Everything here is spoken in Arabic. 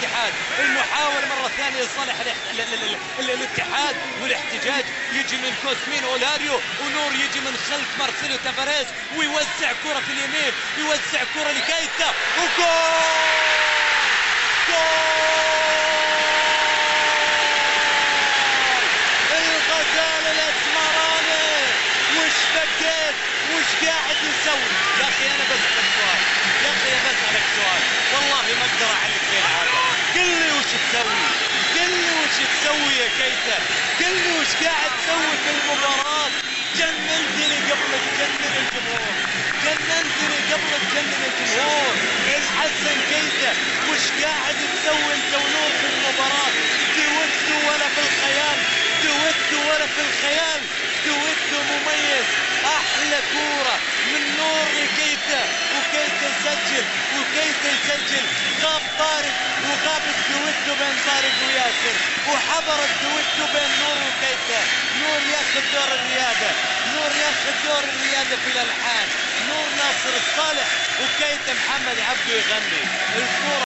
الاتحاد. المحاولة مرة ثانية لصالح الاتحاد والاحتجاج. يجي من كوسمين أولاريو ونور يجي من خلف مارسيلو تافاريز ويوزع كرة في اليمين يوزع كرة لكايتا وجول! الغزال الاسمراني وش بكيت وش قاعد يسوي؟ تسوي لي وش تسوي يا كيتا لي وش قاعد تسوي في المباراة؟ جننتني قبل تجنن الجمهور. جننتني قبل تجنن الجمهور. الحسن كيتا وش قاعد تسوي أنت ونور في المباراة؟ دويتو ولا في الخيال. دويتو ولا في الخيال. دويتو مميز. أحلى كورة من نور لكيتا وكيتا يسجل وكيتا يسجل غاب طارق وغاب الدويتو بين طارق وياسر وحضر الدويتو بين نور وكيتا نور ياخذ دور الريادة. نور ياخذ دور الريادة في الألحان. نور ناصر الصالح وكيتا محمد عبده يغني. الكورة